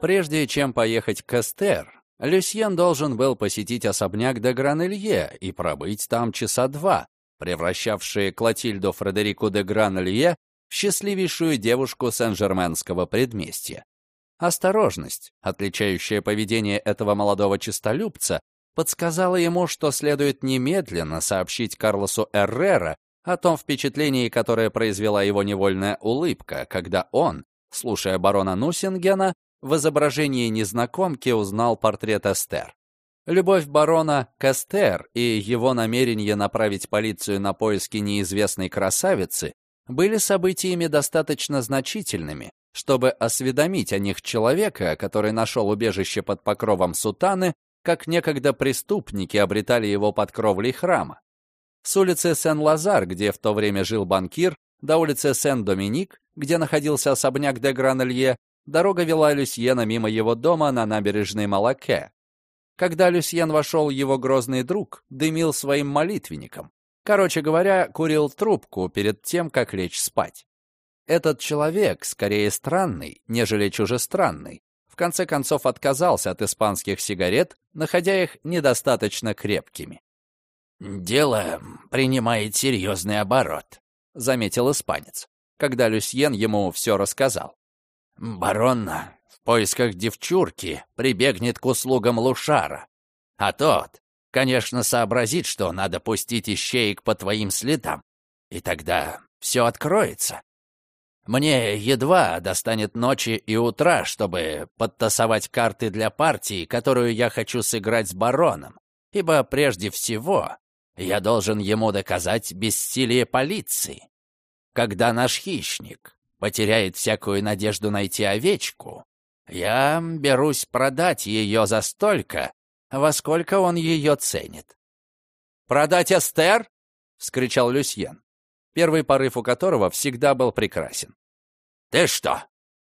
Прежде чем поехать к Эстер, Люсьен должен был посетить особняк де Гранелье и пробыть там часа два, превращавшие Клотильду Фредерику де Гранелье в счастливейшую девушку Сен-Жерменского предместья. Осторожность, отличающая поведение этого молодого честолюбца, подсказала ему, что следует немедленно сообщить Карлосу Эррера о том впечатлении, которое произвела его невольная улыбка, когда он, слушая барона Нусингена, в изображении незнакомки узнал портрет Эстер. Любовь барона к Эстер и его намерение направить полицию на поиски неизвестной красавицы были событиями достаточно значительными, чтобы осведомить о них человека, который нашел убежище под покровом сутаны, как некогда преступники обретали его под кровлей храма. С улицы Сен-Лазар, где в то время жил банкир, до улицы Сен-Доминик, где находился особняк де Гранелье, дорога вела Люсьена мимо его дома на набережной Малаке. Когда Люсьен вошел, его грозный друг дымил своим молитвенником. Короче говоря, курил трубку перед тем, как лечь спать. Этот человек скорее странный, нежели чужестранный. В конце концов отказался от испанских сигарет, находя их недостаточно крепкими. «Дело принимает серьезный оборот», — заметил испанец, когда Люсьен ему все рассказал. «Барон в поисках девчурки прибегнет к услугам Лушара, а тот конечно, сообразит, что надо пустить ищеек по твоим следам, и тогда все откроется. Мне едва достанет ночи и утра, чтобы подтасовать карты для партии, которую я хочу сыграть с бароном, ибо прежде всего я должен ему доказать бессилие полиции. Когда наш хищник потеряет всякую надежду найти овечку, я берусь продать ее за столько, во сколько он ее ценит. «Продать Эстер?» — вскричал Люсьен, первый порыв у которого всегда был прекрасен. «Ты что,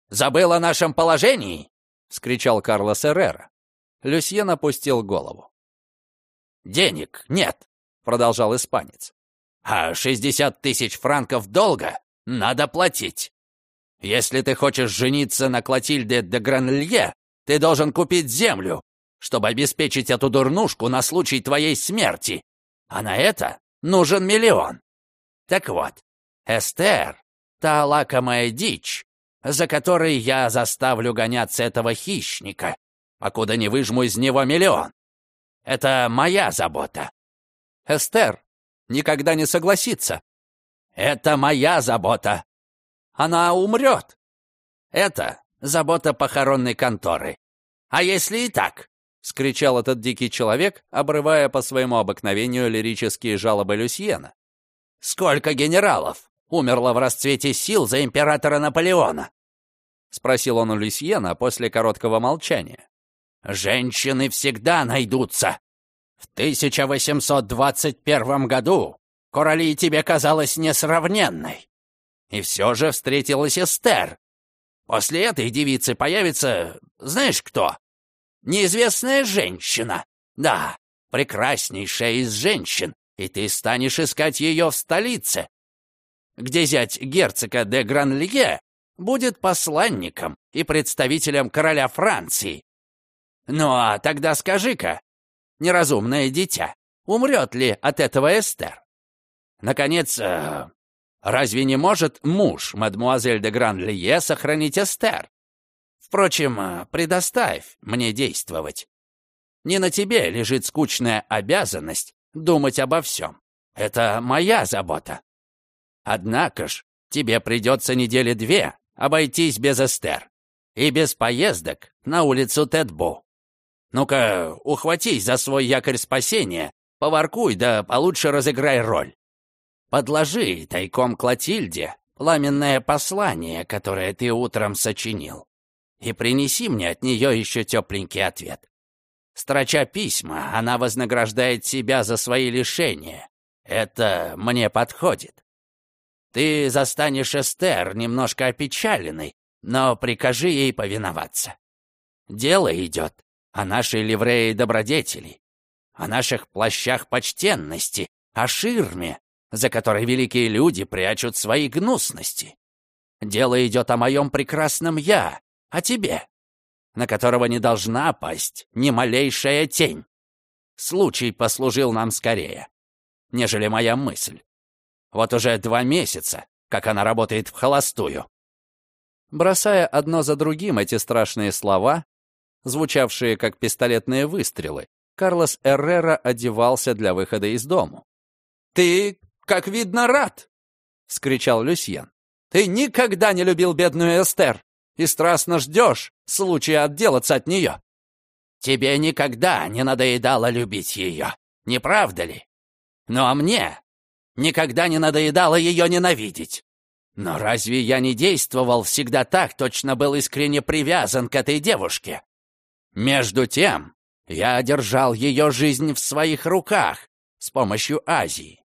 забыл о нашем положении?» — вскричал Карлос Эррера. Люсьен опустил голову. «Денег нет», — продолжал испанец. «А шестьдесят тысяч франков долга надо платить. Если ты хочешь жениться на Клотильде де Гранлье, ты должен купить землю, чтобы обеспечить эту дурнушку на случай твоей смерти. А на это нужен миллион. Так вот, Эстер — та лакомая дичь, за которой я заставлю гоняться этого хищника, покуда не выжму из него миллион. Это моя забота. Эстер никогда не согласится. Это моя забота. Она умрет. Это забота похоронной конторы. А если и так, — скричал этот дикий человек, обрывая по своему обыкновению лирические жалобы Люсьена. «Сколько генералов умерло в расцвете сил за императора Наполеона?» — спросил он у Люсьена после короткого молчания. «Женщины всегда найдутся. В 1821 году Корали тебе казалась несравненной. И все же встретилась Эстер. После этой девицы появится, знаешь кто? Неизвестная женщина. Да, прекраснейшая из женщин, и ты станешь искать ее в столице, где зять герцога де Гранлие будет посланником и представителем короля Франции. Ну а тогда скажи-ка, неразумное дитя, умрет ли от этого Эстер? Наконец, э, разве не может муж мадмуазель де Гранлие сохранить Эстер? Впрочем, э, предоставь мне действовать. Не на тебе лежит скучная обязанность думать обо всем. Это моя забота. Однако ж, тебе придется недели две обойтись без Эстер и без поездок на улицу Тедбу. Ну-ка, ухватись за свой якорь спасения, поваркуй, да получше разыграй роль. Подложи тайком Клотильде пламенное послание, которое ты утром сочинил и принеси мне от нее еще тепленький ответ. Строча письма, она вознаграждает себя за свои лишения. Это мне подходит. Ты застанешь Эстер немножко опечаленной, но прикажи ей повиноваться. Дело идет о нашей ливреи добродетели, о наших плащах почтенности, о ширме, за которой великие люди прячут свои гнусности. Дело идет о моем прекрасном «я», о тебе, на которого не должна пасть ни малейшая тень. Случай послужил нам скорее, нежели моя мысль. Вот уже два месяца, как она работает в холостую. Бросая одно за другим эти страшные слова, звучавшие как пистолетные выстрелы, Карлос Эррера одевался для выхода из дому. «Ты, как видно, рад!» — вскричал Люсьен. «Ты никогда не любил бедную Эстер и страстно ждешь случая отделаться от нее. Тебе никогда не надоедало любить ее, не правда ли? Ну а мне никогда не надоедало ее ненавидеть. Но разве я не действовал всегда так, точно был искренне привязан к этой девушке? Между тем, я одержал ее жизнь в своих руках с помощью Азии.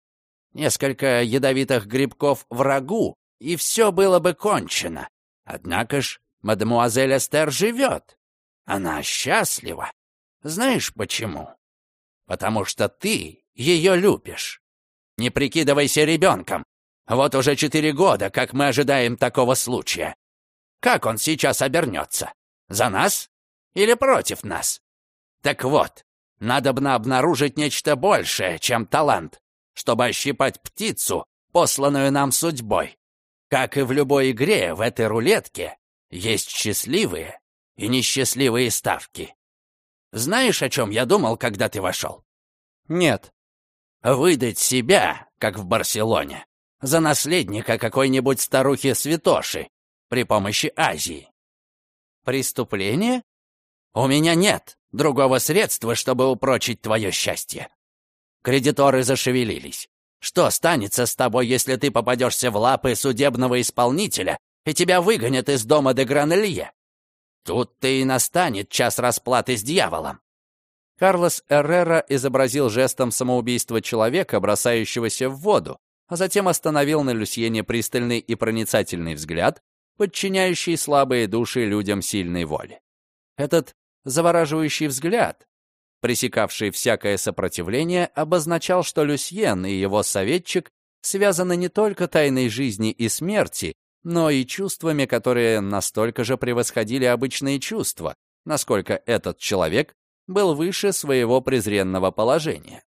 Несколько ядовитых грибков врагу, и все было бы кончено. Однако ж, мадемуазель Эстер живет. Она счастлива. Знаешь почему? Потому что ты ее любишь. Не прикидывайся ребенком. Вот уже четыре года, как мы ожидаем такого случая. Как он сейчас обернется? За нас или против нас? Так вот, надобно обнаружить нечто большее, чем талант, чтобы ощипать птицу, посланную нам судьбой. Как и в любой игре, в этой рулетке есть счастливые и несчастливые ставки. Знаешь, о чем я думал, когда ты вошел? Нет. Выдать себя, как в Барселоне, за наследника какой-нибудь старухи-святоши при помощи Азии. Преступление? У меня нет другого средства, чтобы упрочить твое счастье. Кредиторы зашевелились. Что станется с тобой, если ты попадешься в лапы судебного исполнителя, и тебя выгонят из дома де Гранелье? Тут-то и настанет час расплаты с дьяволом. Карлос Эррера изобразил жестом самоубийства человека, бросающегося в воду, а затем остановил на Люсьене пристальный и проницательный взгляд, подчиняющий слабые души людям сильной воли. Этот завораживающий взгляд, пресекавший всякое сопротивление, обозначал, что Люсьен и его советчик связаны не только тайной жизни и смерти, но и чувствами, которые настолько же превосходили обычные чувства, насколько этот человек был выше своего презренного положения.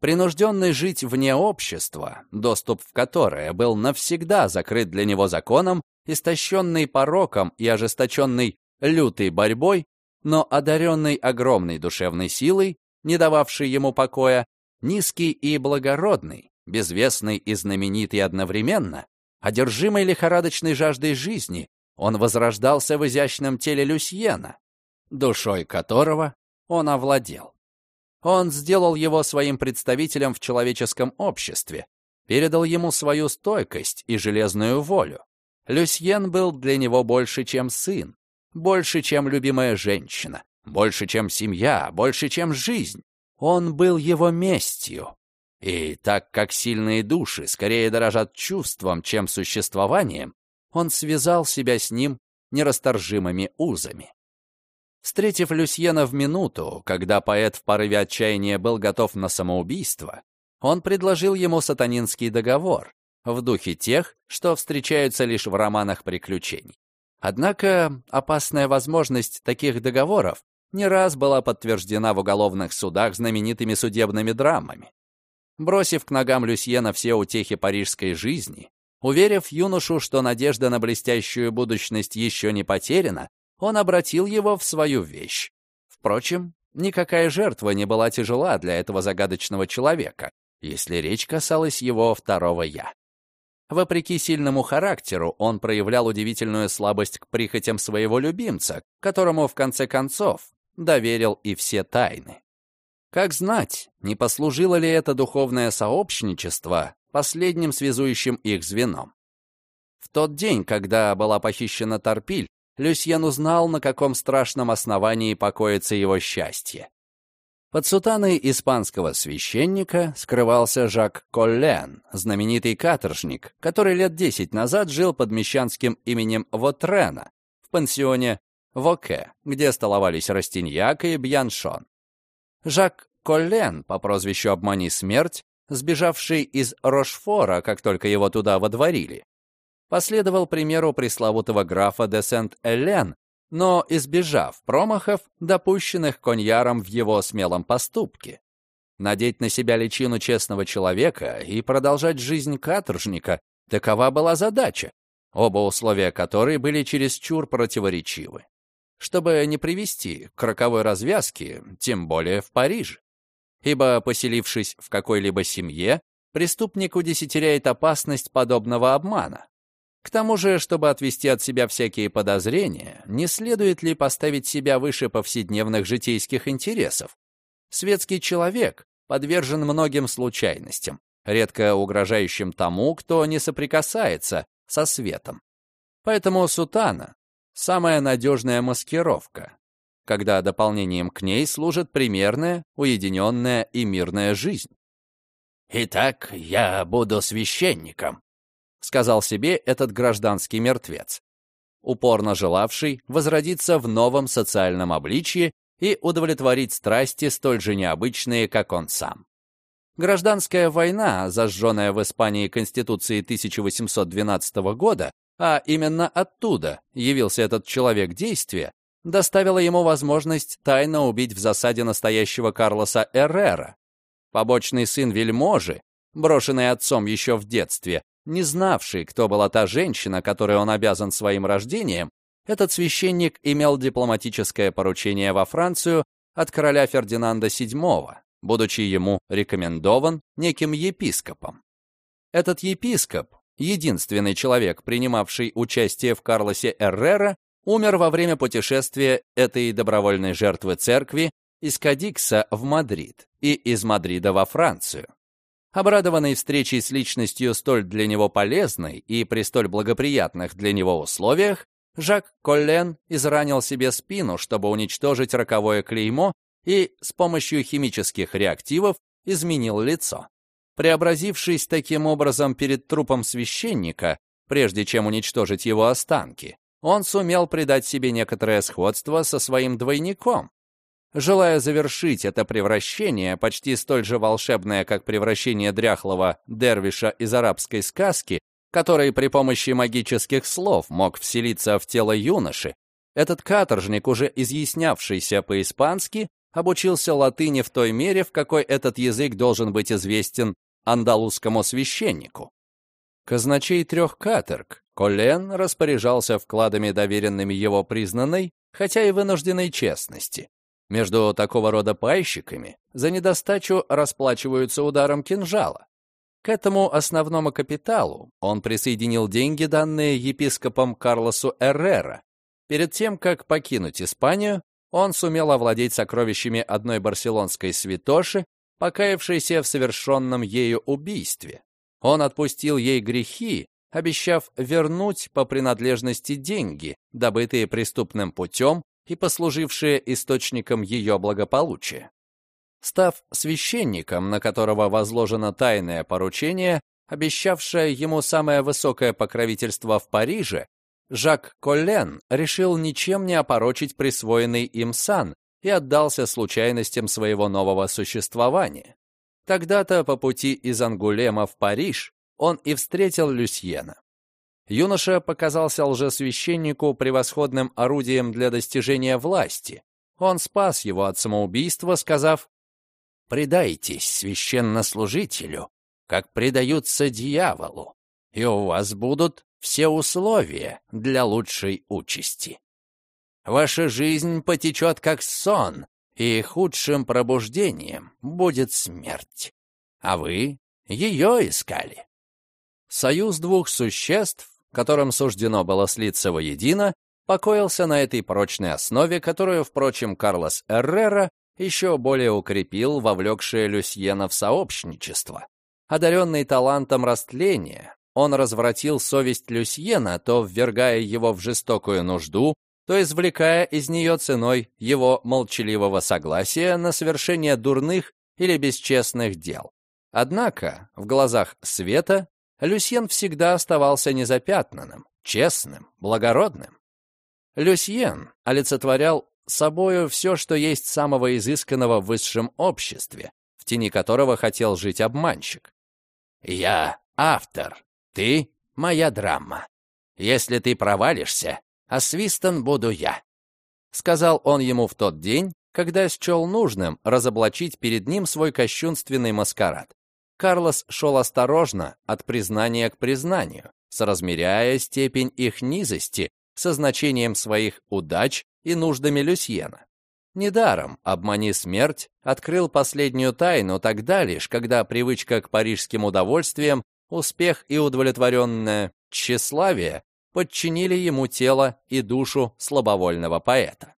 Принужденный жить вне общества, доступ в которое был навсегда закрыт для него законом, истощенный пороком и ожесточенный лютой борьбой, но одаренный огромной душевной силой, не дававшей ему покоя, низкий и благородный, безвестный и знаменитый одновременно, Одержимый лихорадочной жаждой жизни, он возрождался в изящном теле Люсьена, душой которого он овладел. Он сделал его своим представителем в человеческом обществе, передал ему свою стойкость и железную волю. Люсьен был для него больше, чем сын, больше, чем любимая женщина, больше, чем семья, больше, чем жизнь. Он был его местью, и так как сильные души скорее дорожат чувством, чем существованием, он связал себя с ним нерасторжимыми узами. Встретив Люсьена в минуту, когда поэт в порыве отчаяния был готов на самоубийство, он предложил ему сатанинский договор в духе тех, что встречаются лишь в романах приключений. Однако опасная возможность таких договоров не раз была подтверждена в уголовных судах знаменитыми судебными драмами. Бросив к ногам Люсьена все утехи парижской жизни, уверив юношу, что надежда на блестящую будущность еще не потеряна, он обратил его в свою вещь. Впрочем, никакая жертва не была тяжела для этого загадочного человека, если речь касалась его второго «я». Вопреки сильному характеру, он проявлял удивительную слабость к прихотям своего любимца, которому, в конце концов, доверил и все тайны. Как знать, не послужило ли это духовное сообщничество последним связующим их звеном? В тот день, когда была похищена Торпиль, Люсьен узнал, на каком страшном основании покоится его счастье. Под сутаной испанского священника скрывался Жак Коллен, знаменитый каторжник, который лет десять назад жил под мещанским именем Вотрена в пансионе Воке, где столовались Растиньяк и Бьяншон. Жак Коллен по прозвищу «Обмани смерть» сбежавший из Рошфора, как только его туда водворили. Последовал примеру пресловутого графа де Сент-Элен, но избежав промахов, допущенных коньяром в его смелом поступке. Надеть на себя личину честного человека и продолжать жизнь каторжника — такова была задача, оба условия которой были чересчур противоречивы. Чтобы не привести к роковой развязке, тем более в Париже. Ибо, поселившись в какой-либо семье, преступник удесятеряет опасность подобного обмана. К тому же, чтобы отвести от себя всякие подозрения, не следует ли поставить себя выше повседневных житейских интересов? Светский человек подвержен многим случайностям, редко угрожающим тому, кто не соприкасается со светом. Поэтому сутана — самая надежная маскировка, когда дополнением к ней служит примерная, уединенная и мирная жизнь. «Итак, я буду священником», — сказал себе этот гражданский мертвец, упорно желавший возродиться в новом социальном обличье и удовлетворить страсти столь же необычные, как он сам. Гражданская война, зажженная в Испании Конституцией 1812 года, а именно оттуда явился этот человек действия, доставила ему возможность тайно убить в засаде настоящего Карлоса Эррера. Побочный сын вельможи, брошенный отцом еще в детстве, не знавший, кто была та женщина, которой он обязан своим рождением, этот священник имел дипломатическое поручение во Францию от короля Фердинанда VII, будучи ему рекомендован неким епископом. Этот епископ, единственный человек, принимавший участие в Карлосе Эррера, умер во время путешествия этой добровольной жертвы церкви из Кадикса в Мадрид и из Мадрида во Францию. Обрадованный встречей с личностью столь для него полезной и при столь благоприятных для него условиях, Жак Коллен изранил себе спину, чтобы уничтожить роковое клеймо и с помощью химических реактивов изменил лицо. Преобразившись таким образом перед трупом священника, прежде чем уничтожить его останки, он сумел придать себе некоторое сходство со своим двойником, Желая завершить это превращение, почти столь же волшебное, как превращение дряхлого дервиша из арабской сказки, который при помощи магических слов мог вселиться в тело юноши, этот каторжник, уже изъяснявшийся по-испански, обучился латыни в той мере, в какой этот язык должен быть известен андалузскому священнику. Казначей трех каторг, Колен распоряжался вкладами, доверенными его признанной, хотя и вынужденной честности. Между такого рода пайщиками за недостачу расплачиваются ударом кинжала. К этому основному капиталу он присоединил деньги, данные епископом Карлосу Эррера. Перед тем, как покинуть Испанию, он сумел овладеть сокровищами одной барселонской святоши, покаявшейся в совершенном ею убийстве. Он отпустил ей грехи, обещав вернуть по принадлежности деньги, добытые преступным путем и послужившие источником ее благополучия. Став священником, на которого возложено тайное поручение, обещавшее ему самое высокое покровительство в Париже, Жак Коллен решил ничем не опорочить присвоенный им сан и отдался случайностям своего нового существования. Тогда-то по пути из Ангулема в Париж он и встретил Люсьена. Юноша показался лжесвященнику превосходным орудием для достижения власти. Он спас его от самоубийства, сказав, «Предайтесь священнослужителю, как предаются дьяволу, и у вас будут все условия для лучшей участи. Ваша жизнь потечет как сон, и худшим пробуждением будет смерть. А вы ее искали. Союз двух существ которым суждено было слиться воедино, покоился на этой прочной основе, которую, впрочем, Карлос Эррера еще более укрепил, вовлекшее Люсьена в сообщничество. Одаренный талантом растления, он развратил совесть Люсьена, то ввергая его в жестокую нужду, то извлекая из нее ценой его молчаливого согласия на совершение дурных или бесчестных дел. Однако в глазах света Люсьен всегда оставался незапятнанным, честным, благородным. Люсьен олицетворял собою все, что есть самого изысканного в высшем обществе, в тени которого хотел жить обманщик. «Я автор, ты — моя драма. Если ты провалишься, освистан буду я», — сказал он ему в тот день, когда счел нужным разоблачить перед ним свой кощунственный маскарад. Карлос шел осторожно от признания к признанию, соразмеряя степень их низости со значением своих удач и нуждами Люсьена. Недаром «Обмани смерть» открыл последнюю тайну тогда лишь, когда привычка к парижским удовольствиям, успех и удовлетворенное тщеславие подчинили ему тело и душу слабовольного поэта.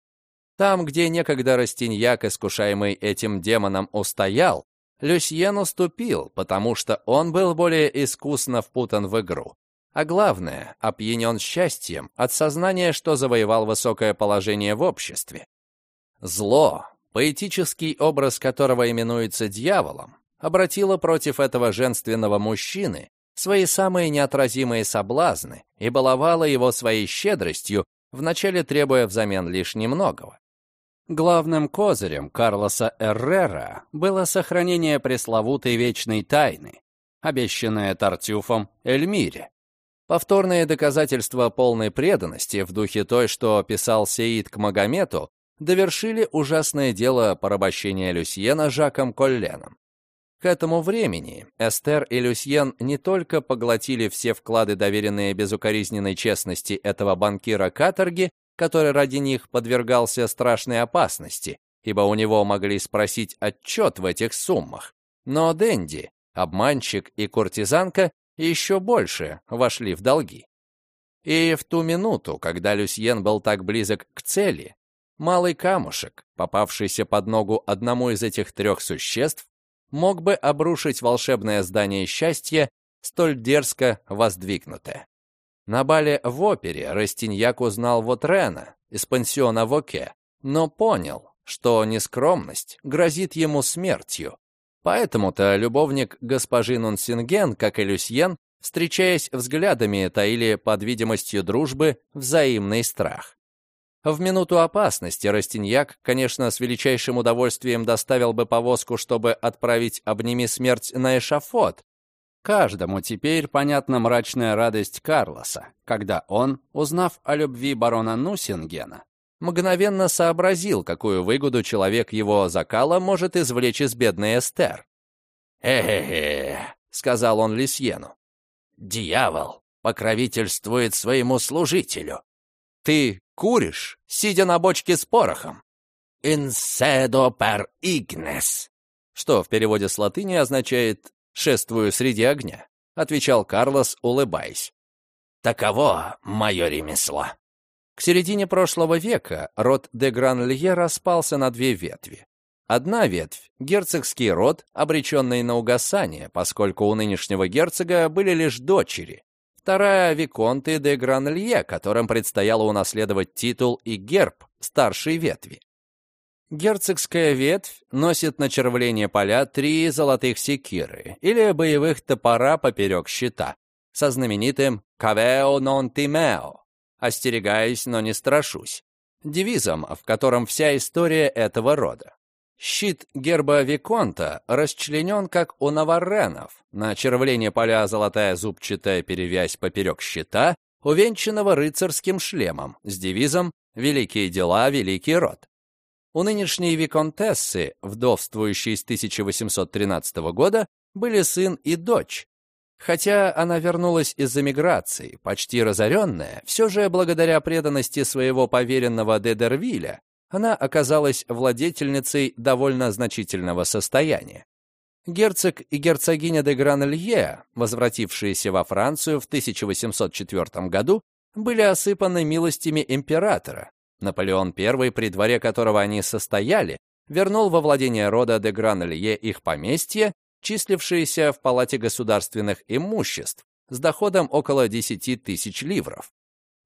Там, где некогда Растиньяк, искушаемый этим демоном, устоял, Люсьен уступил, потому что он был более искусно впутан в игру. А главное, опьянен счастьем от сознания, что завоевал высокое положение в обществе. Зло, поэтический образ которого именуется дьяволом, обратило против этого женственного мужчины свои самые неотразимые соблазны и баловало его своей щедростью, вначале требуя взамен лишь немногого. Главным козырем Карлоса Эррера было сохранение пресловутой вечной тайны, обещанное Тартюфом Эльмире. Повторные доказательства полной преданности в духе той, что писал Сеид к Магомету, довершили ужасное дело порабощения Люсьена Жаком Колленом. К этому времени Эстер и Люсьен не только поглотили все вклады, доверенные безукоризненной честности этого банкира каторги, который ради них подвергался страшной опасности, ибо у него могли спросить отчет в этих суммах. Но Дэнди, обманщик и куртизанка еще больше вошли в долги. И в ту минуту, когда Люсьен был так близок к цели, малый камушек, попавшийся под ногу одному из этих трех существ, мог бы обрушить волшебное здание счастья, столь дерзко воздвигнутое. На бале в опере Растиньяк узнал Вотрена из пансиона Воке, но понял, что нескромность грозит ему смертью. Поэтому-то любовник госпожи Нунсинген, как и Люсьен, встречаясь взглядами, таили под видимостью дружбы взаимный страх. В минуту опасности Растиньяк, конечно, с величайшим удовольствием доставил бы повозку, чтобы отправить «Обними смерть» на эшафот. Каждому теперь понятна мрачная радость Карлоса, когда он, узнав о любви барона Нусингена, мгновенно сообразил, какую выгоду человек его закала может извлечь из бедной Эстер. «Э-э-э», — сказал он Лисьену, — «дьявол покровительствует своему служителю. Ты куришь, сидя на бочке с порохом. «Incedo per ignes», что в переводе с латыни означает «шествую среди огня», отвечал Карлос, улыбаясь. «Таково мое ремесло». К середине прошлого века род де Гран-Лье распался на две ветви. Одна ветвь — герцогский род, обреченный на угасание, поскольку у нынешнего герцога были лишь дочери, Вторая — Виконты де Гранлье, которым предстояло унаследовать титул и герб старшей ветви. Герцогская ветвь носит на червление поля три золотых секиры или боевых топора поперек щита со знаменитым «Кавео нон тимео» — «Остерегаюсь, но не страшусь» девизом, в котором вся история этого рода. Щит герба Виконта расчленен, как у наварренов. На червлене поля золотая зубчатая перевязь поперек щита, увенчанного рыцарским шлемом с девизом «Великие дела, великий род». У нынешней виконтессы, вдовствующей с 1813 года, были сын и дочь. Хотя она вернулась из эмиграции, почти разоренная, все же благодаря преданности своего поверенного Дедервиля она оказалась владетельницей довольно значительного состояния. Герцог и герцогиня де Гранелье, возвратившиеся во Францию в 1804 году, были осыпаны милостями императора. Наполеон I, при дворе которого они состояли, вернул во владение рода де Гранелье их поместье, числившееся в Палате государственных имуществ, с доходом около 10 тысяч ливров.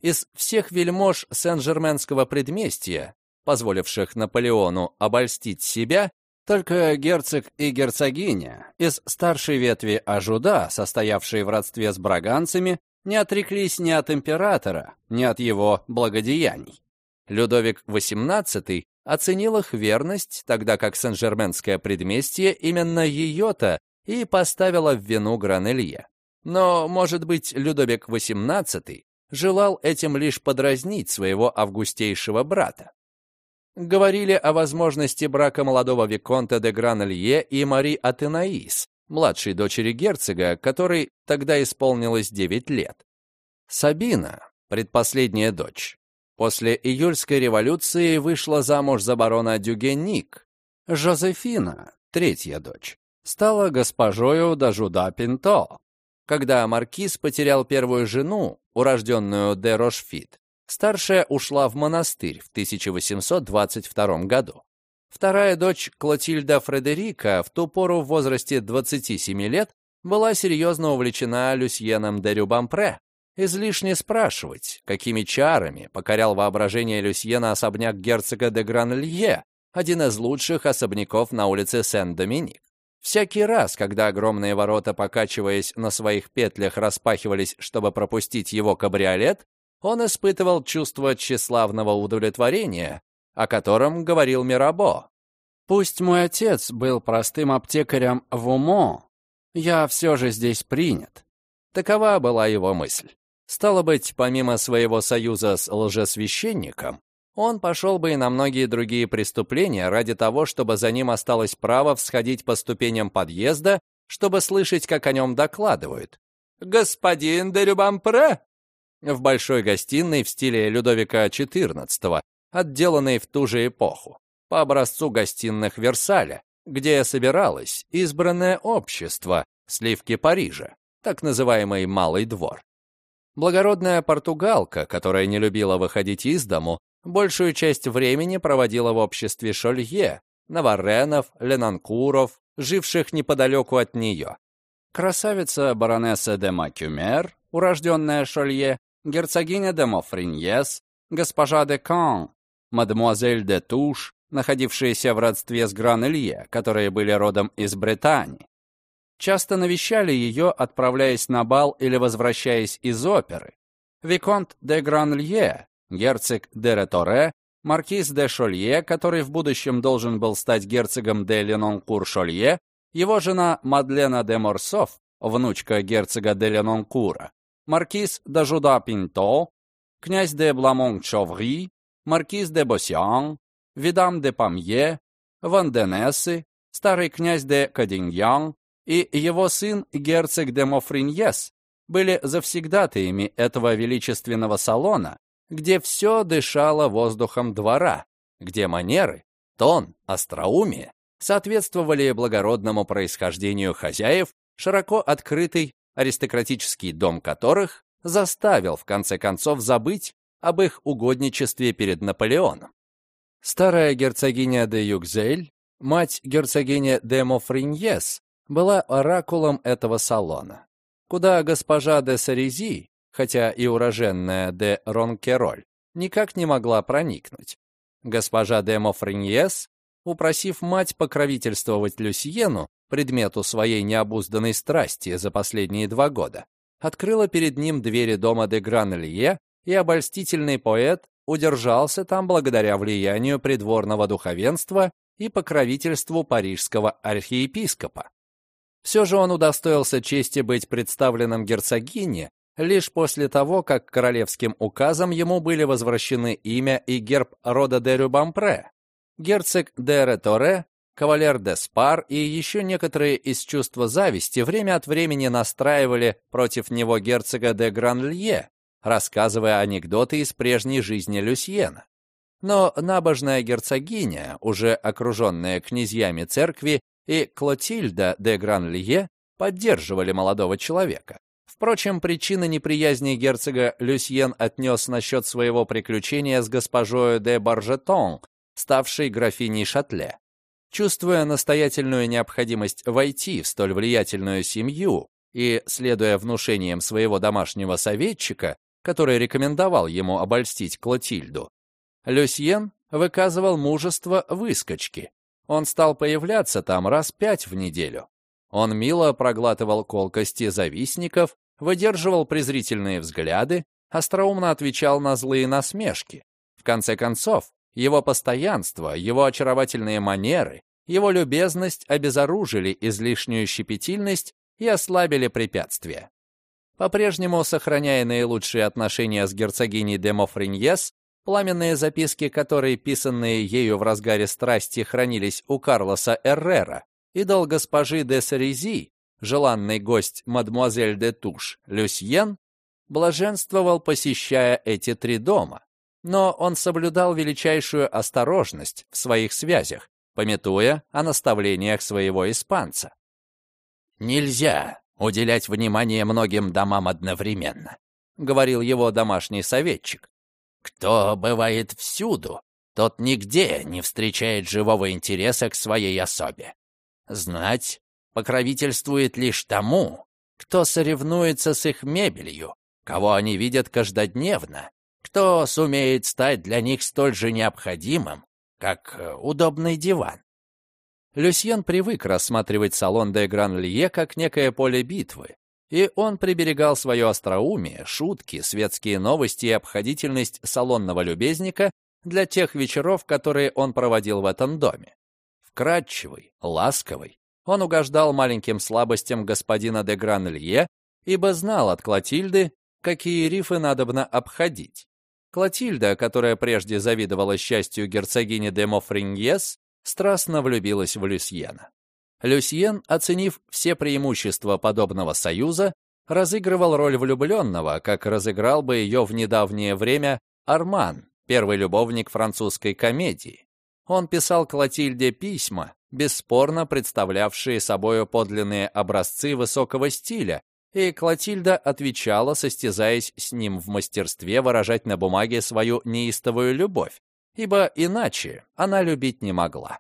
Из всех вельмож Сен-Жерменского предместья позволивших Наполеону обольстить себя, только герцог и герцогиня из старшей ветви Ажуда, состоявшие в родстве с браганцами, не отреклись ни от императора, ни от его благодеяний. Людовик XVIII оценил их верность, тогда как Сен-Жерменское предместье именно ее-то и поставило в вину Гранелье. Но, может быть, Людовик XVIII желал этим лишь подразнить своего августейшего брата. Говорили о возможности брака молодого Виконта де Гранелье и Мари Атенаис, младшей дочери герцога, которой тогда исполнилось 9 лет. Сабина, предпоследняя дочь, после июльской революции вышла замуж за барона Дюгеник. Жозефина, третья дочь, стала госпожою Дажуда Пинто. Когда маркиз потерял первую жену, урожденную де Рошфит, старшая ушла в монастырь в 1822 году. Вторая дочь Клотильда Фредерика в ту пору в возрасте 27 лет была серьезно увлечена Люсьеном де Рюбампре. Излишне спрашивать, какими чарами покорял воображение Люсьена особняк герцога де Гранлье, один из лучших особняков на улице Сен-Доминик. Всякий раз, когда огромные ворота, покачиваясь на своих петлях, распахивались, чтобы пропустить его кабриолет, он испытывал чувство тщеславного удовлетворения, о котором говорил Мирабо. «Пусть мой отец был простым аптекарем в Умо, я все же здесь принят». Такова была его мысль. Стало быть, помимо своего союза с лжесвященником, он пошел бы и на многие другие преступления ради того, чтобы за ним осталось право всходить по ступеням подъезда, чтобы слышать, как о нем докладывают. «Господин де Рюбампре!» В большой гостиной в стиле Людовика XIV, отделанной в ту же эпоху, по образцу гостиных Версаля, где собиралось избранное общество сливки Парижа, так называемый «малый двор». Благородная португалка, которая не любила выходить из дому, большую часть времени проводила в обществе Шолье, Наваренов, Ленанкуров, живших неподалеку от нее. Красавица баронесса де Макюмер, урожденная Шолье, герцогиня де Мофриньес, госпожа де Кан, мадемуазель де Туш, находившиеся в родстве с Гран-Илье, которые были родом из Британии. Часто навещали ее, отправляясь на бал или возвращаясь из оперы. Виконт де Гран-Лье, герцог де Реторе, маркиз де Шолье, который в будущем должен был стать герцогом де Ленонкур-Шолье, его жена Мадлена де Морсов, внучка герцога де Ленонкура, маркиз де Жуда Пинто, князь де Бламон-Човри, маркиз де Босян, видам де Памье, Ванденесы, старый князь де Кадиньян и его сын герцог де Мофриньес были завсегдатаями этого величественного салона, где все дышало воздухом двора, где манеры, тон, остроумие соответствовали благородному происхождению хозяев, широко открытый аристократический дом которых заставил в конце концов забыть об их угодничестве перед Наполеоном. Старая герцогиня де Югзель, мать герцогиня де Мофриньес, была оракулом этого салона, куда госпожа де Сарези хотя и уроженная де Ронкероль, никак не могла проникнуть. Госпожа де Мофреньес, упросив мать покровительствовать Люсьену, предмету своей необузданной страсти за последние два года, открыла перед ним двери дома де Гранелье, и обольстительный поэт удержался там благодаря влиянию придворного духовенства и покровительству парижского архиепископа. Все же он удостоился чести быть представленным герцогине лишь после того, как королевским указом ему были возвращены имя и герб рода де Рюбампре. Герцог де Реторе, кавалер де Спар и еще некоторые из чувства зависти время от времени настраивали против него герцога де Гранлье, рассказывая анекдоты из прежней жизни Люсьена. Но набожная герцогиня, уже окруженная князьями церкви, и Клотильда де Гранлье поддерживали молодого человека. Впрочем, причины неприязни герцога Люсьен отнес насчет своего приключения с госпожой де Баржетон, ставшей графиней Шатле. Чувствуя настоятельную необходимость войти в столь влиятельную семью и следуя внушениям своего домашнего советчика, который рекомендовал ему обольстить Клотильду, Люсьен выказывал мужество выскочки. Он стал появляться там раз пять в неделю. Он мило проглатывал колкости завистников выдерживал презрительные взгляды, остроумно отвечал на злые насмешки. В конце концов, Его постоянство, его очаровательные манеры, его любезность обезоружили излишнюю щепетильность и ослабили препятствия. По-прежнему сохраняя наилучшие отношения с герцогиней де Мофриньес, пламенные записки, которые, писанные ею в разгаре страсти, хранились у Карлоса Эррера, и дол госпожи де Сарези, желанный гость мадемуазель де Туш, Люсьен, блаженствовал, посещая эти три дома. Но он соблюдал величайшую осторожность в своих связях, пометуя о наставлениях своего испанца. «Нельзя уделять внимание многим домам одновременно», — говорил его домашний советчик. «Кто бывает всюду, тот нигде не встречает живого интереса к своей особе. Знать покровительствует лишь тому, кто соревнуется с их мебелью, кого они видят каждодневно, кто сумеет стать для них столь же необходимым, как э, удобный диван. Люсьен привык рассматривать салон де Гран-Лье как некое поле битвы, и он приберегал свое остроумие, шутки, светские новости и обходительность салонного любезника для тех вечеров, которые он проводил в этом доме. Вкрадчивый, ласковый, он угождал маленьким слабостям господина де Гран-Лье, ибо знал от Клотильды, какие рифы надобно обходить. Клотильда, которая прежде завидовала счастью герцогини де Мофриньес, страстно влюбилась в Люсьена. Люсьен, оценив все преимущества подобного союза, разыгрывал роль влюбленного, как разыграл бы ее в недавнее время Арман, первый любовник французской комедии. Он писал Клотильде письма, бесспорно представлявшие собою подлинные образцы высокого стиля, и Клотильда отвечала, состязаясь с ним в мастерстве выражать на бумаге свою неистовую любовь, ибо иначе она любить не могла.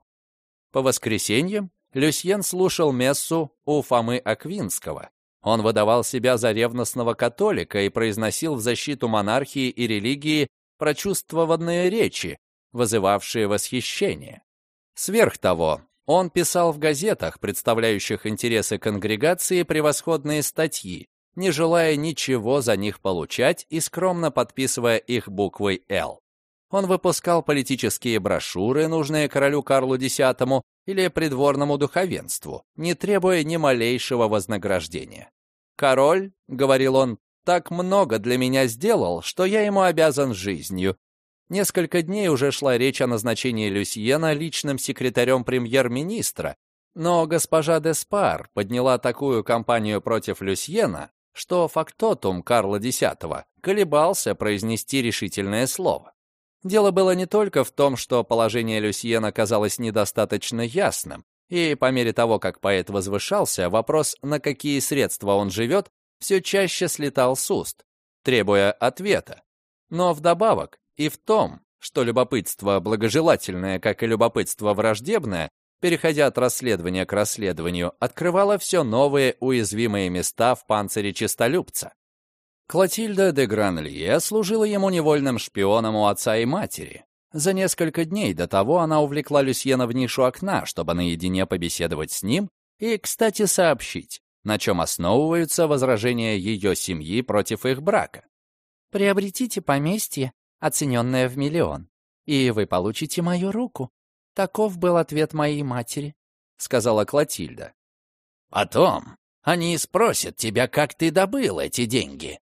По воскресеньям Люсьен слушал мессу у Фомы Аквинского. Он выдавал себя за ревностного католика и произносил в защиту монархии и религии прочувствованные речи, вызывавшие восхищение. Сверх того, он писал в газетах, представляющих интересы конгрегации, превосходные статьи, не желая ничего за них получать и скромно подписывая их буквой «Л». Он выпускал политические брошюры, нужные королю Карлу X или придворному духовенству, не требуя ни малейшего вознаграждения. «Король», — говорил он, — «так много для меня сделал, что я ему обязан жизнью». Несколько дней уже шла речь о назначении Люсьена личным секретарем премьер-министра, но госпожа Деспар подняла такую кампанию против Люсьена, что фактотум Карла X колебался произнести решительное слово. Дело было не только в том, что положение Люсьена казалось недостаточно ясным, и по мере того, как поэт возвышался, вопрос, на какие средства он живет, все чаще слетал с уст, требуя ответа. Но вдобавок и в том, что любопытство благожелательное, как и любопытство враждебное, переходя от расследования к расследованию, открывало все новые уязвимые места в панцире чистолюбца. Клотильда де Гранлье служила ему невольным шпионом у отца и матери. За несколько дней до того она увлекла Люсьена в нишу окна, чтобы наедине побеседовать с ним и, кстати, сообщить, на чем основываются возражения ее семьи против их брака. «Приобретите поместье, оцененное в миллион, и вы получите мою руку. Таков был ответ моей матери», — сказала Клотильда. «Потом они спросят тебя, как ты добыл эти деньги», —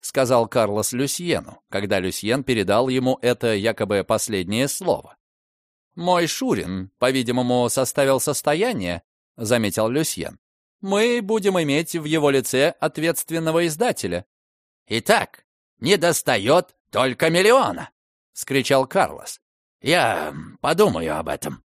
сказал Карлос Люсьену, когда Люсьен передал ему это якобы последнее слово. «Мой Шурин, по-видимому, составил состояние», — заметил Люсьен. «Мы будем иметь в его лице ответственного издателя». «Итак, не достает только миллиона!» — скричал Карлос. «Я подумаю об этом».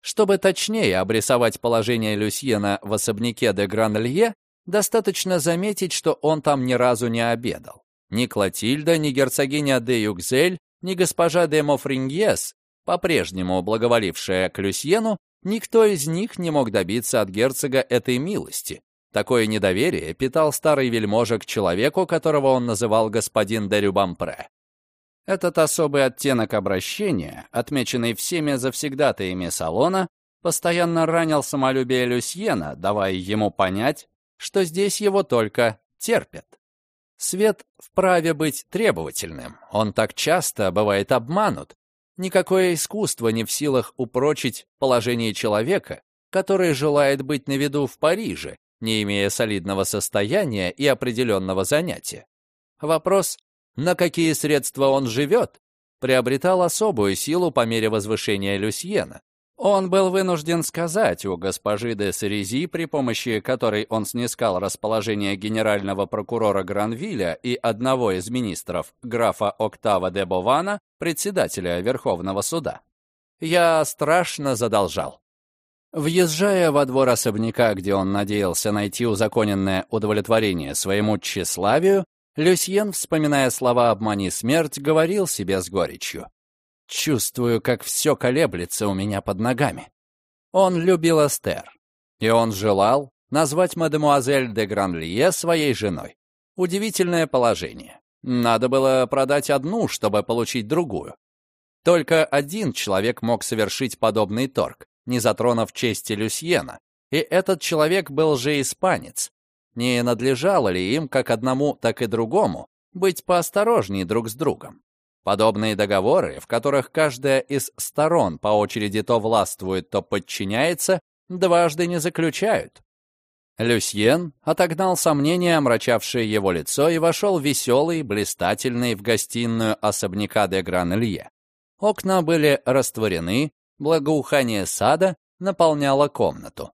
Чтобы точнее обрисовать положение Люсьена в особняке де Гран-Лье, Достаточно заметить, что он там ни разу не обедал. Ни Клотильда, ни герцогиня де Юкзель, ни госпожа де Мофриньес, по-прежнему благоволившая к Люсьену, никто из них не мог добиться от герцога этой милости. Такое недоверие питал старый вельможа к человеку, которого он называл господин де Рюбампре. Этот особый оттенок обращения, отмеченный всеми завсегдатаями салона, постоянно ранил самолюбие Люсьена, давая ему понять, что здесь его только терпят. Свет вправе быть требовательным, он так часто бывает обманут, Никакое искусство не в силах упрочить положение человека, который желает быть на виду в Париже, не имея солидного состояния и определенного занятия. Вопрос, на какие средства он живет, приобретал особую силу по мере возвышения Люсьена. Он был вынужден сказать у госпожи де Серези, при помощи которой он снискал расположение генерального прокурора Гранвиля и одного из министров, графа Октава де Бована, председателя Верховного суда. «Я страшно задолжал». Въезжая во двор особняка, где он надеялся найти узаконенное удовлетворение своему тщеславию, Люсьен, вспоминая слова «обмани смерть», говорил себе с горечью. «Чувствую, как все колеблется у меня под ногами». Он любил Эстер, и он желал назвать мадемуазель де Гранлие своей женой. Удивительное положение. Надо было продать одну, чтобы получить другую. Только один человек мог совершить подобный торг, не затронув чести Люсьена, и этот человек был же испанец, не надлежало ли им, как одному, так и другому, быть поосторожнее друг с другом? Подобные договоры, в которых каждая из сторон по очереди то властвует, то подчиняется, дважды не заключают. Люсьен отогнал сомнения, омрачавшие его лицо, и вошел веселый, блистательный в гостиную особняка де Гран-Илье. Окна были растворены, благоухание сада наполняло комнату.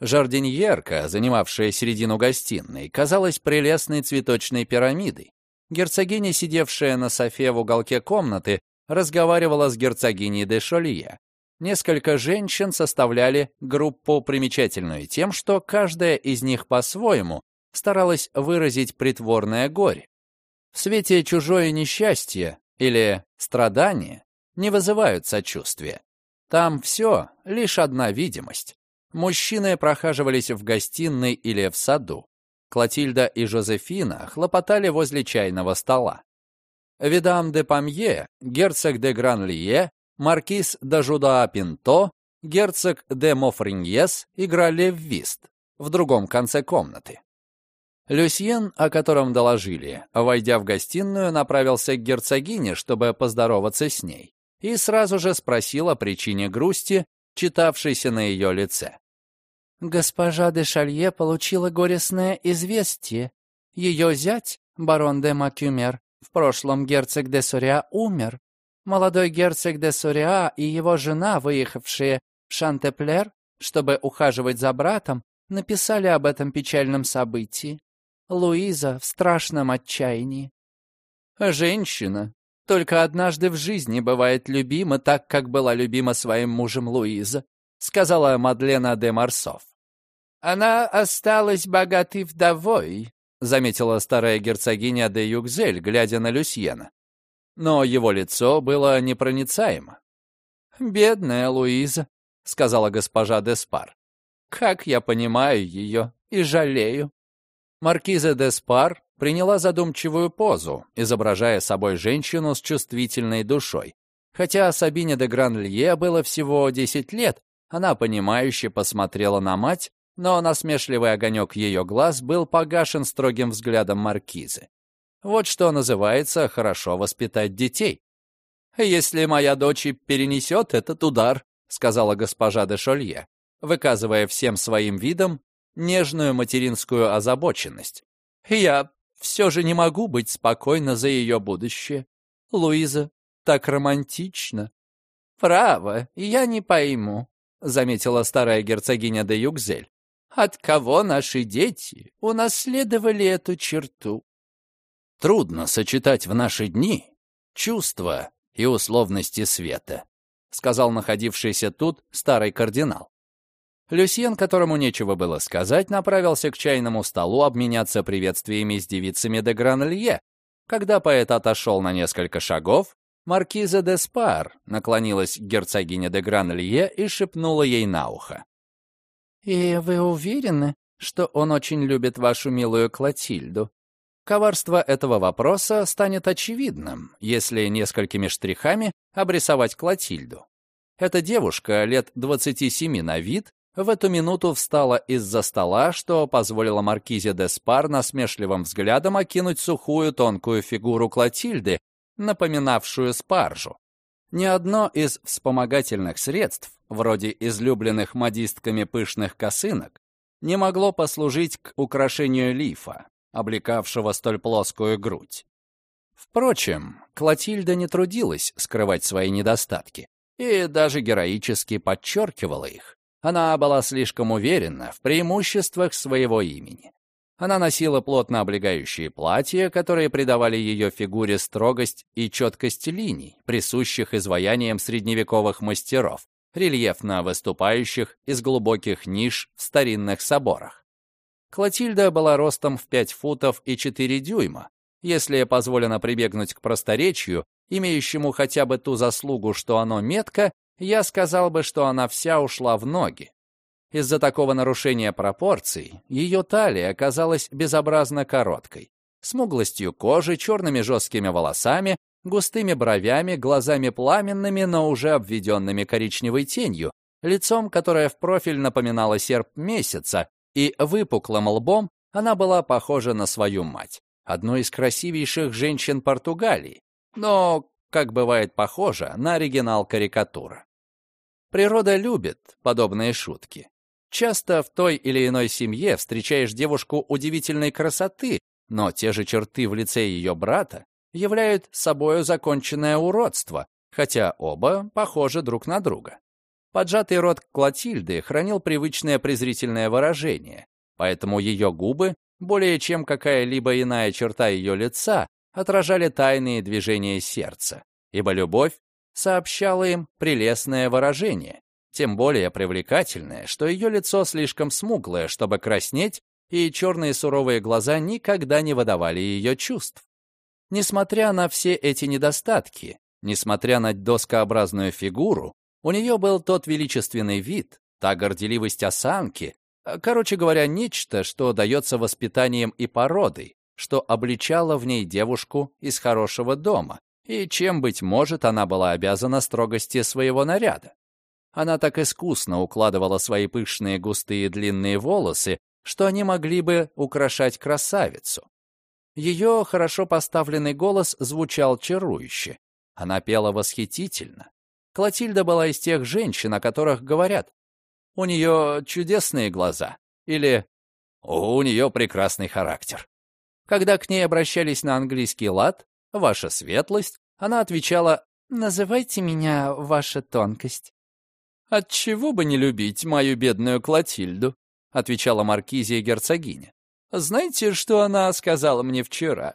Жардиньерка, занимавшая середину гостиной, казалась прелестной цветочной пирамидой. Герцогиня, сидевшая на софе в уголке комнаты, разговаривала с герцогиней де Шолье. Несколько женщин составляли группу, примечательную тем, что каждая из них по-своему старалась выразить притворное горе. В свете чужое несчастье или страдание не вызывают сочувствия. Там все лишь одна видимость. Мужчины прохаживались в гостиной или в саду. Клотильда и Жозефина хлопотали возле чайного стола. Видам де Памье, герцог де Гранлие, маркиз де Жуда Пинто, герцог де Мофриньес играли в вист в другом конце комнаты. Люсьен, о котором доложили, войдя в гостиную, направился к герцогине, чтобы поздороваться с ней, и сразу же спросил о причине грусти, читавшейся на ее лице. Госпожа де Шалье получила горестное известие. Ее зять, барон де Макюмер, в прошлом герцог де Сориа, умер. Молодой герцог де Сориа и его жена, выехавшие в Шантеплер, чтобы ухаживать за братом, написали об этом печальном событии. Луиза в страшном отчаянии. Женщина только однажды в жизни бывает любима так, как была любима своим мужем Луиза, сказала Мадлена де Марсов. «Она осталась богатой вдовой», — заметила старая герцогиня де Югзель, глядя на Люсьена. Но его лицо было непроницаемо. «Бедная Луиза», — сказала госпожа де Спар. «Как я понимаю ее и жалею». Маркиза де Спар приняла задумчивую позу, изображая собой женщину с чувствительной душой. Хотя Сабине де Гранлье было всего десять лет, она понимающе посмотрела на мать но насмешливый огонек ее глаз был погашен строгим взглядом маркизы. Вот что называется хорошо воспитать детей. «Если моя дочь перенесет этот удар», — сказала госпожа де Шолье, выказывая всем своим видом нежную материнскую озабоченность. «Я все же не могу быть спокойна за ее будущее. Луиза так романтично». «Право, я не пойму», — заметила старая герцогиня де Юкзель от кого наши дети унаследовали эту черту. Трудно сочетать в наши дни чувства и условности света, сказал находившийся тут старый кардинал. Люсьен, которому нечего было сказать, направился к чайному столу обменяться приветствиями с девицами де Гранлье. Когда поэт отошел на несколько шагов, маркиза де Спар наклонилась к герцогине де Гранлье и шепнула ей на ухо. «И вы уверены, что он очень любит вашу милую Клотильду?» Коварство этого вопроса станет очевидным, если несколькими штрихами обрисовать Клотильду. Эта девушка, лет 27 на вид, в эту минуту встала из-за стола, что позволило маркизе де Спар насмешливым взглядом окинуть сухую тонкую фигуру Клотильды, напоминавшую спаржу. Ни одно из вспомогательных средств, вроде излюбленных модистками пышных косынок, не могло послужить к украшению лифа, облекавшего столь плоскую грудь. Впрочем, Клотильда не трудилась скрывать свои недостатки и даже героически подчеркивала их. Она была слишком уверена в преимуществах своего имени. Она носила плотно облегающие платья, которые придавали ее фигуре строгость и четкость линий, присущих изваяниям средневековых мастеров, рельефно выступающих из глубоких ниш в старинных соборах. Клотильда была ростом в 5 футов и 4 дюйма, если позволено прибегнуть к просторечию, имеющему хотя бы ту заслугу, что оно метко, я сказал бы, что она вся ушла в ноги. Из-за такого нарушения пропорций ее талия оказалась безобразно короткой, смуглостью кожи, черными жесткими волосами, густыми бровями, глазами пламенными, но уже обведенными коричневой тенью, лицом, которое в профиль напоминало серп месяца, и выпуклым лбом она была похожа на свою мать, одну из красивейших женщин Португалии, но, как бывает похоже, на оригинал карикатура. Природа любит подобные шутки. Часто в той или иной семье встречаешь девушку удивительной красоты, но те же черты в лице ее брата являют собою законченное уродство, хотя оба похожи друг на друга. Поджатый рот Клотильды хранил привычное презрительное выражение, поэтому ее губы, более чем какая-либо иная черта ее лица, отражали тайные движения сердца, ибо любовь сообщала им прелестное выражение, тем более привлекательное, что ее лицо слишком смуглое, чтобы краснеть, и черные суровые глаза никогда не выдавали ее чувств. Несмотря на все эти недостатки, несмотря на доскообразную фигуру, у нее был тот величественный вид, та горделивость осанки, короче говоря, нечто, что дается воспитанием и породой, что обличало в ней девушку из хорошего дома, и чем, быть может, она была обязана строгости своего наряда. Она так искусно укладывала свои пышные густые длинные волосы, что они могли бы украшать красавицу. Ее хорошо поставленный голос звучал чарующе. Она пела восхитительно. Клотильда была из тех женщин, о которых говорят «У нее чудесные глаза» или «У нее прекрасный характер». Когда к ней обращались на английский лад, «Ваша светлость», она отвечала «Называйте меня ваша тонкость». «Отчего бы не любить мою бедную Клотильду?» — отвечала маркизия герцогиня. Знаете, что она сказала мне вчера?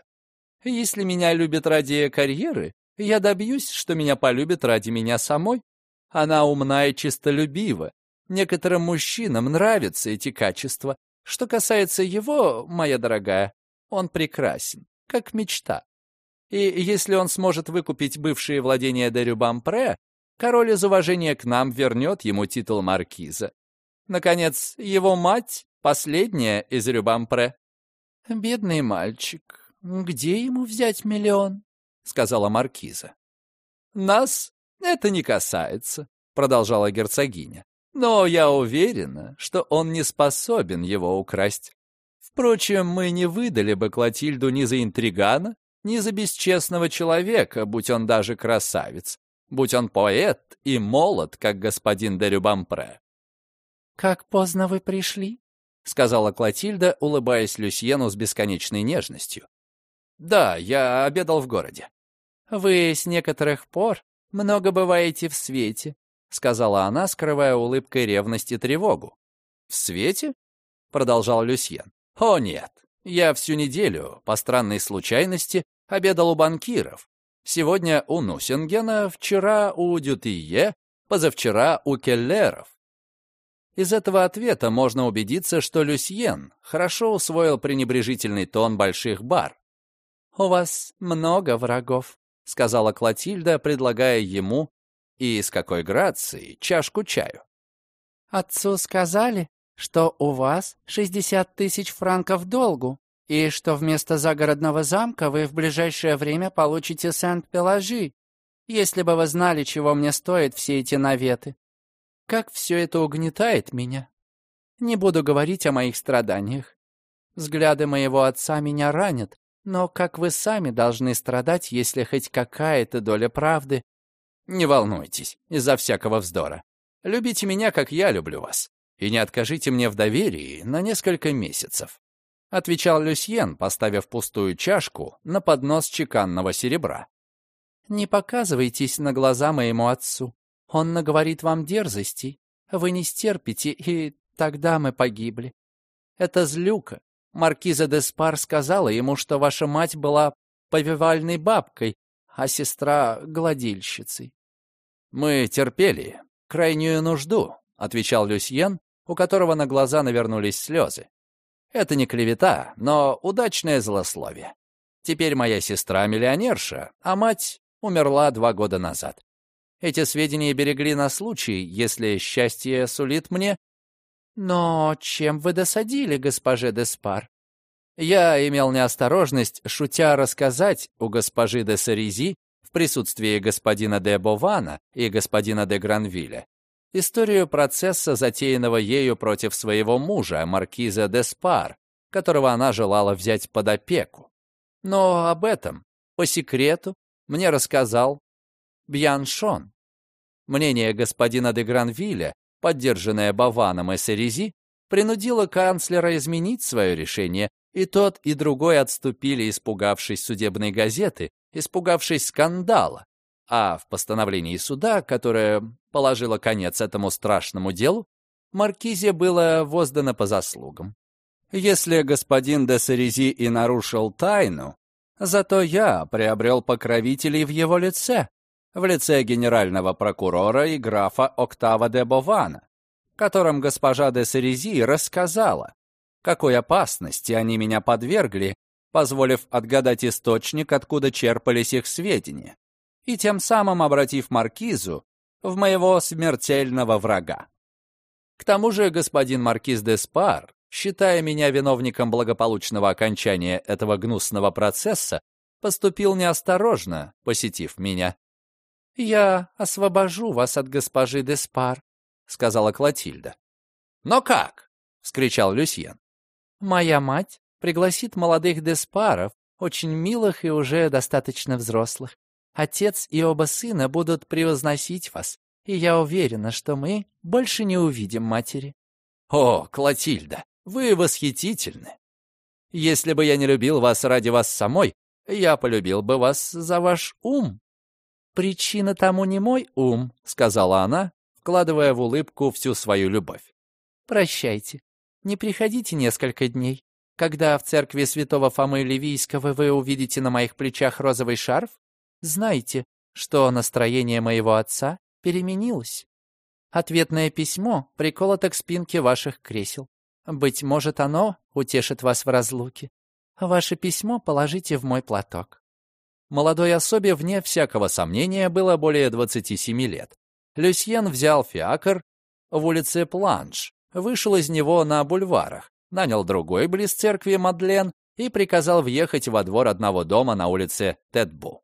Если меня любят ради карьеры, я добьюсь, что меня полюбят ради меня самой. Она умна и чистолюбива. Некоторым мужчинам нравятся эти качества. Что касается его, моя дорогая, он прекрасен, как мечта. И если он сможет выкупить бывшие владения де Рюбампре, король из уважения к нам вернет ему титул маркиза. Наконец, его мать Последняя из Рюбампре. «Бедный мальчик, где ему взять миллион?» — сказала маркиза. «Нас это не касается», — продолжала герцогиня. «Но я уверена, что он не способен его украсть. Впрочем, мы не выдали бы Клотильду ни за интригана, ни за бесчестного человека, будь он даже красавец, будь он поэт и молод, как господин де Рюбампре». «Как поздно вы пришли?» — сказала Клотильда, улыбаясь Люсьену с бесконечной нежностью. «Да, я обедал в городе». «Вы с некоторых пор много бываете в свете», — сказала она, скрывая улыбкой ревность и тревогу. «В свете?» — продолжал Люсьен. «О, нет. Я всю неделю, по странной случайности, обедал у банкиров. Сегодня у Нусингена, вчера у Дютие, позавчера у Келлеров. Из этого ответа можно убедиться, что Люсьен хорошо усвоил пренебрежительный тон больших бар. «У вас много врагов», — сказала Клотильда, предлагая ему, и с какой грацией, чашку чаю. «Отцу сказали, что у вас 60 тысяч франков долгу, и что вместо загородного замка вы в ближайшее время получите Сент-Пеложи. Если бы вы знали, чего мне стоят все эти наветы. Как все это угнетает меня. Не буду говорить о моих страданиях. Взгляды моего отца меня ранят, но как вы сами должны страдать, если хоть какая-то доля правды? Не волнуйтесь из-за всякого вздора. Любите меня, как я люблю вас, и не откажите мне в доверии на несколько месяцев», — отвечал Люсьен, поставив пустую чашку на поднос чеканного серебра. «Не показывайтесь на глаза моему отцу. Он наговорит вам дерзостей. Вы не стерпите, и тогда мы погибли. Это злюка. Маркиза де Спар сказала ему, что ваша мать была повивальной бабкой, а сестра — гладильщицей. «Мы терпели крайнюю нужду», — отвечал Люсьен, у которого на глаза навернулись слезы. «Это не клевета, но удачное злословие. Теперь моя сестра миллионерша, а мать умерла два года назад. Эти сведения берегли на случай, если счастье сулит мне. Но чем вы досадили, госпоже Деспар? Я имел неосторожность, шутя, рассказать у госпожи де Сарези в присутствии господина де Бована и господина де Гранвилля историю процесса, затеянного ею против своего мужа, маркиза де Спар, которого она желала взять под опеку. Но об этом, по секрету, мне рассказал Бьяншон. Мнение господина де Гранвилля, поддержанное Баваном и Серези, принудило канцлера изменить свое решение, и тот, и другой отступили, испугавшись судебной газеты, испугавшись скандала. А в постановлении суда, которое положило конец этому страшному делу, Маркизе было воздано по заслугам. Если господин де Серези и нарушил тайну, зато я приобрел покровителей в его лице, в лице генерального прокурора и графа Октава де Бована, которым госпожа де Серези рассказала, какой опасности они меня подвергли, позволив отгадать источник, откуда черпались их сведения, и тем самым обратив маркизу в моего смертельного врага. К тому же господин маркиз де Спар, считая меня виновником благополучного окончания этого гнусного процесса, поступил неосторожно, посетив меня. «Я освобожу вас от госпожи Деспар», — сказала Клотильда. «Но как?» — вскричал Люсьен. «Моя мать пригласит молодых Деспаров, очень милых и уже достаточно взрослых. Отец и оба сына будут превозносить вас, и я уверена, что мы больше не увидим матери». «О, Клотильда, вы восхитительны! Если бы я не любил вас ради вас самой, я полюбил бы вас за ваш ум, «Причина тому не мой ум», — сказала она, вкладывая в улыбку всю свою любовь. «Прощайте. Не приходите несколько дней. Когда в церкви святого Фомы Ливийского вы увидите на моих плечах розовый шарф, знайте, что настроение моего отца переменилось. Ответное письмо приколото к спинке ваших кресел. Быть может, оно утешит вас в разлуке. Ваше письмо положите в мой платок. Молодой особе, вне всякого сомнения, было более 27 лет. Люсьен взял фиакр в улице Планш, вышел из него на бульварах, нанял другой близ церкви Мадлен и приказал въехать во двор одного дома на улице Тетбу.